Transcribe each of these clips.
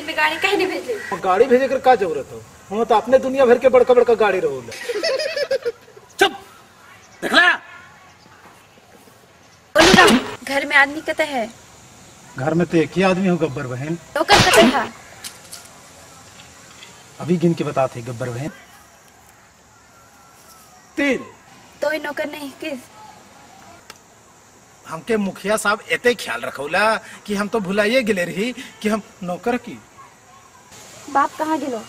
गाड़ी भेजे। कर का ज़रूरत हो? हम तो अपने दुनिया भर के बड़का बड़का गाड़ी रहो चुप। देखला घर में आदमी कते है? घर में तो एक ही आदमी हो गब्बर बहन टोकर कते है अभी गिन के बताते गब्बर बहन। तीन। तो ही नौकर नहीं किस? हमके मुखिया साहब एते ख्याल रखौला कि हम तो भुलाइए गेले रही कि हम नौकर की। बाप कहाँ गेलो?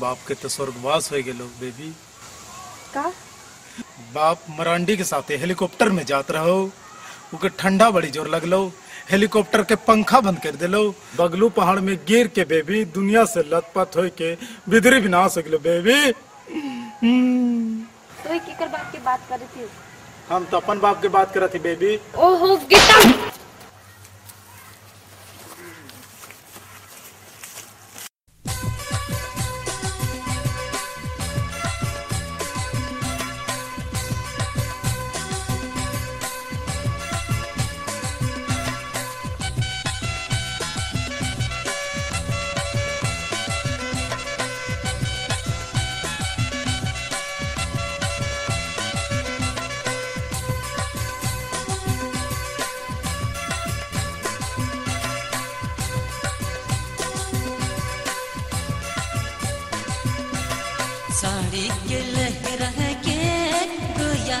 बाप के तो स्वर्गवास हो गेलो बेबी। का? बाप मरांडी के साथे हेलीकॉप्टर में जात रहो उके ठंडा बड़ी ज़ोर लगलो हेलीकॉप्टर के पंखा बंद कर दिलो बगलू पहाड़ में गिर के बेबी दुनिया से लतपत हो के बिदरी भी ना सकलो बेबी। हम्म, तो ही केकर बाप की बात कर रही थी? हम तो अपन बाप के बात करत थी बेबी। ओहो गीता! साड़ी के लहरा के गोया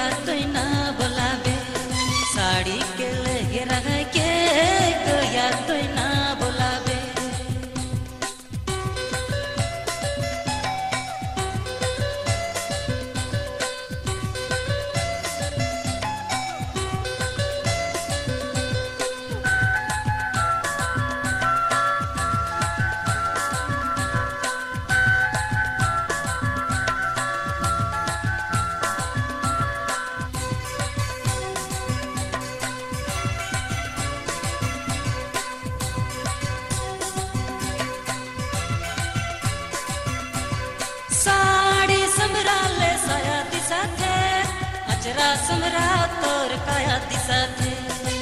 गोया तो अजरा समरा तोर काया दिशा थे